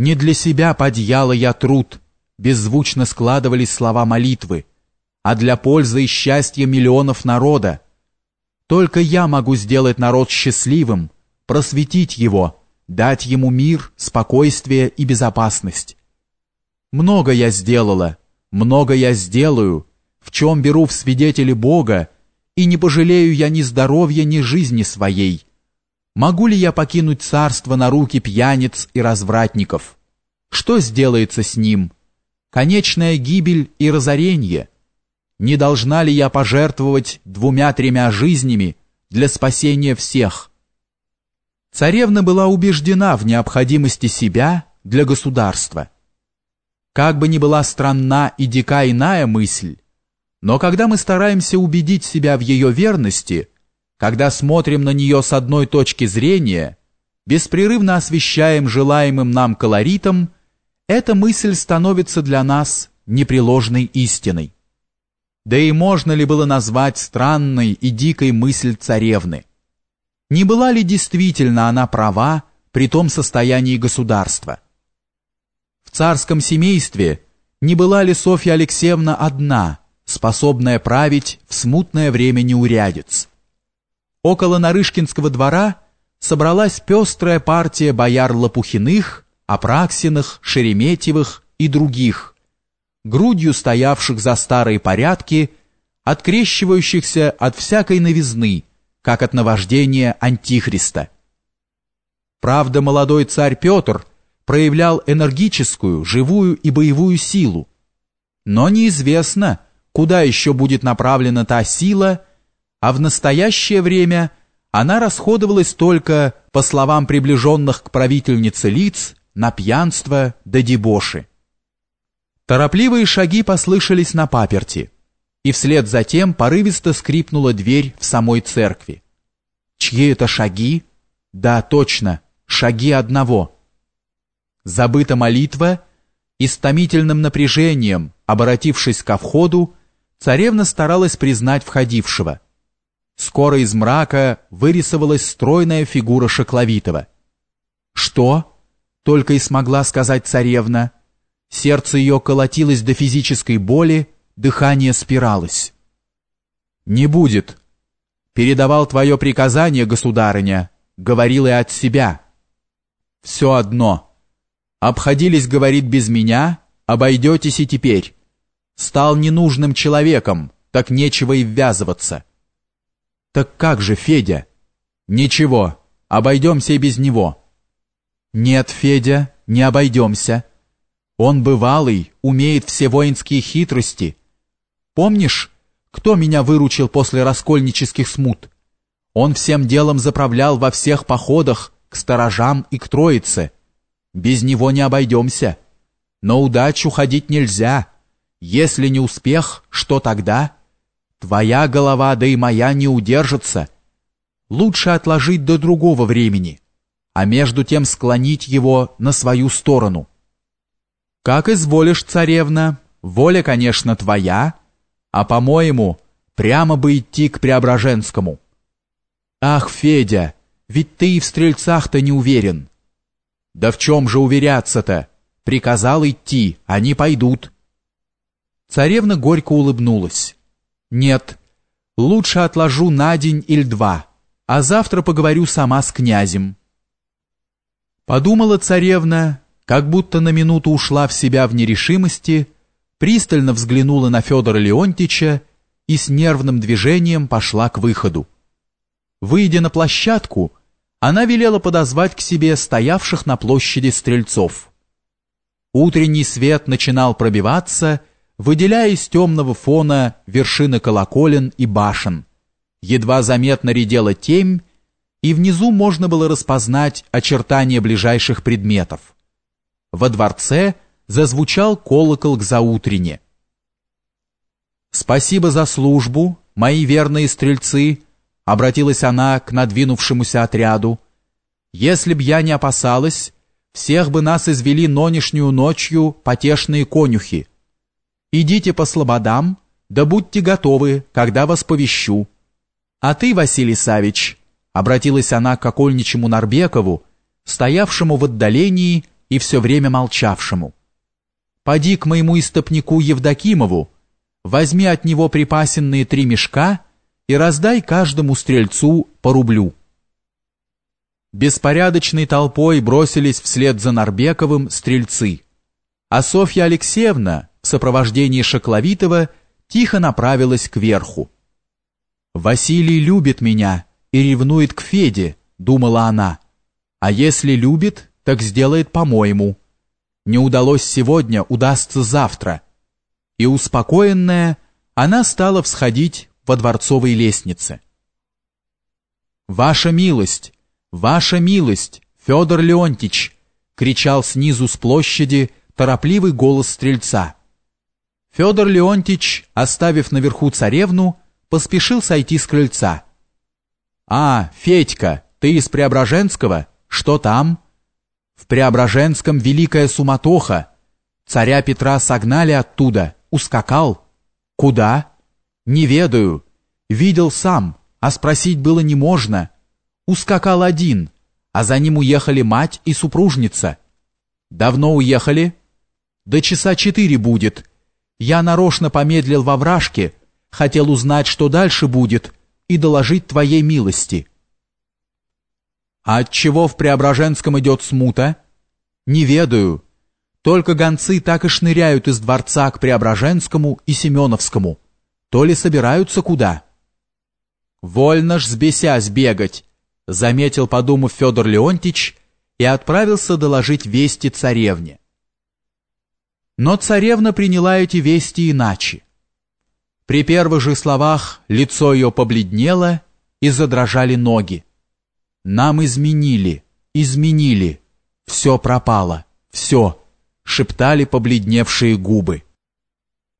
Не для себя подъяла я труд, беззвучно складывались слова молитвы, а для пользы и счастья миллионов народа. Только я могу сделать народ счастливым, просветить его, дать ему мир, спокойствие и безопасность. Много я сделала, много я сделаю, в чем беру в свидетели Бога, и не пожалею я ни здоровья, ни жизни своей. Могу ли я покинуть царство на руки пьяниц и развратников? Что сделается с ним? Конечная гибель и разорение. Не должна ли я пожертвовать двумя-тремя жизнями для спасения всех? Царевна была убеждена в необходимости себя для государства. Как бы ни была странна и дика иная мысль, но когда мы стараемся убедить себя в ее верности, когда смотрим на нее с одной точки зрения, беспрерывно освещаем желаемым нам колоритом, эта мысль становится для нас непреложной истиной. Да и можно ли было назвать странной и дикой мысль царевны? Не была ли действительно она права при том состоянии государства? В царском семействе не была ли Софья Алексеевна одна, способная править в смутное время неурядиц? Около Нарышкинского двора собралась пестрая партия бояр Лопухиных, Апраксиных, Шереметьевых и других, грудью стоявших за старые порядки, открещивающихся от всякой новизны, как от наваждения Антихриста. Правда, молодой царь Петр проявлял энергическую, живую и боевую силу. Но неизвестно, куда еще будет направлена та сила, а в настоящее время она расходовалась только, по словам приближенных к правительнице лиц, на пьянство да дебоши. Торопливые шаги послышались на паперти, и вслед за тем порывисто скрипнула дверь в самой церкви. Чьи это шаги? Да, точно, шаги одного — Забыта молитва, и с томительным напряжением, обратившись ко входу, царевна старалась признать входившего. Скоро из мрака вырисовалась стройная фигура Шокловитова. «Что?» — только и смогла сказать царевна. Сердце ее колотилось до физической боли, дыхание спиралось. «Не будет. Передавал твое приказание, государыня, говорил и от себя. Все одно». Обходились, говорит, без меня, обойдетесь и теперь. Стал ненужным человеком, так нечего и ввязываться. Так как же, Федя? Ничего, обойдемся и без него. Нет, Федя, не обойдемся. Он бывалый, умеет все воинские хитрости. Помнишь, кто меня выручил после раскольнических смут? Он всем делом заправлял во всех походах к сторожам и к троице. Без него не обойдемся. Но удачу ходить нельзя. Если не успех, что тогда? Твоя голова, да и моя не удержится. Лучше отложить до другого времени, а между тем склонить его на свою сторону. Как изволишь, царевна, воля, конечно, твоя, а, по-моему, прямо бы идти к Преображенскому. Ах, Федя, ведь ты и в стрельцах-то не уверен. Да в чем же уверяться-то? Приказал идти, они пойдут. Царевна горько улыбнулась. Нет, лучше отложу на день или два, а завтра поговорю сама с князем. Подумала царевна, как будто на минуту ушла в себя в нерешимости, пристально взглянула на Федора Леонтича и с нервным движением пошла к выходу. Выйдя на площадку, она велела подозвать к себе стоявших на площади стрельцов. Утренний свет начинал пробиваться, выделяя из темного фона вершины колоколен и башен. Едва заметно редела темь, и внизу можно было распознать очертания ближайших предметов. Во дворце зазвучал колокол к заутрене. «Спасибо за службу, мои верные стрельцы», обратилась она к надвинувшемуся отряду. Если б я не опасалась, всех бы нас извели нонешнюю ночью потешные конюхи. Идите по слободам, да будьте готовы, когда вас повещу. А ты, Василий Савич, обратилась она к окольничему Нарбекову, стоявшему в отдалении и все время молчавшему. «Поди к моему истопнику Евдокимову, возьми от него припасенные три мешка и раздай каждому стрельцу по рублю». Беспорядочной толпой бросились вслед за Нарбековым стрельцы, а Софья Алексеевна сопровождении Шакловитова тихо направилась к верху. «Василий любит меня и ревнует к Феде», — думала она. «А если любит, так сделает по-моему. Не удалось сегодня, удастся завтра». И успокоенная, она стала всходить во дворцовой лестнице. «Ваша милость! Ваша милость! Федор Леонтич!» — кричал снизу с площади торопливый голос стрельца. Федор Леонтич, оставив наверху царевну, поспешил сойти с крыльца. «А, Федька, ты из Преображенского? Что там?» «В Преображенском великая суматоха. Царя Петра согнали оттуда, ускакал. Куда?» «Не ведаю. Видел сам, а спросить было не можно. Ускакал один, а за ним уехали мать и супружница. Давно уехали?» «До часа четыре будет», я нарочно помедлил во вражке, хотел узнать, что дальше будет, и доложить твоей милости. А от чего в Преображенском идет смута? Не ведаю. Только гонцы так и шныряют из дворца к Преображенскому и Семеновскому. То ли собираются куда? Вольно ж сбесясь бегать, заметил, подумав Федор Леонтич, и отправился доложить вести царевне. Но царевна приняла эти вести иначе. При первых же словах лицо ее побледнело и задрожали ноги. «Нам изменили, изменили, все пропало, все», — шептали побледневшие губы.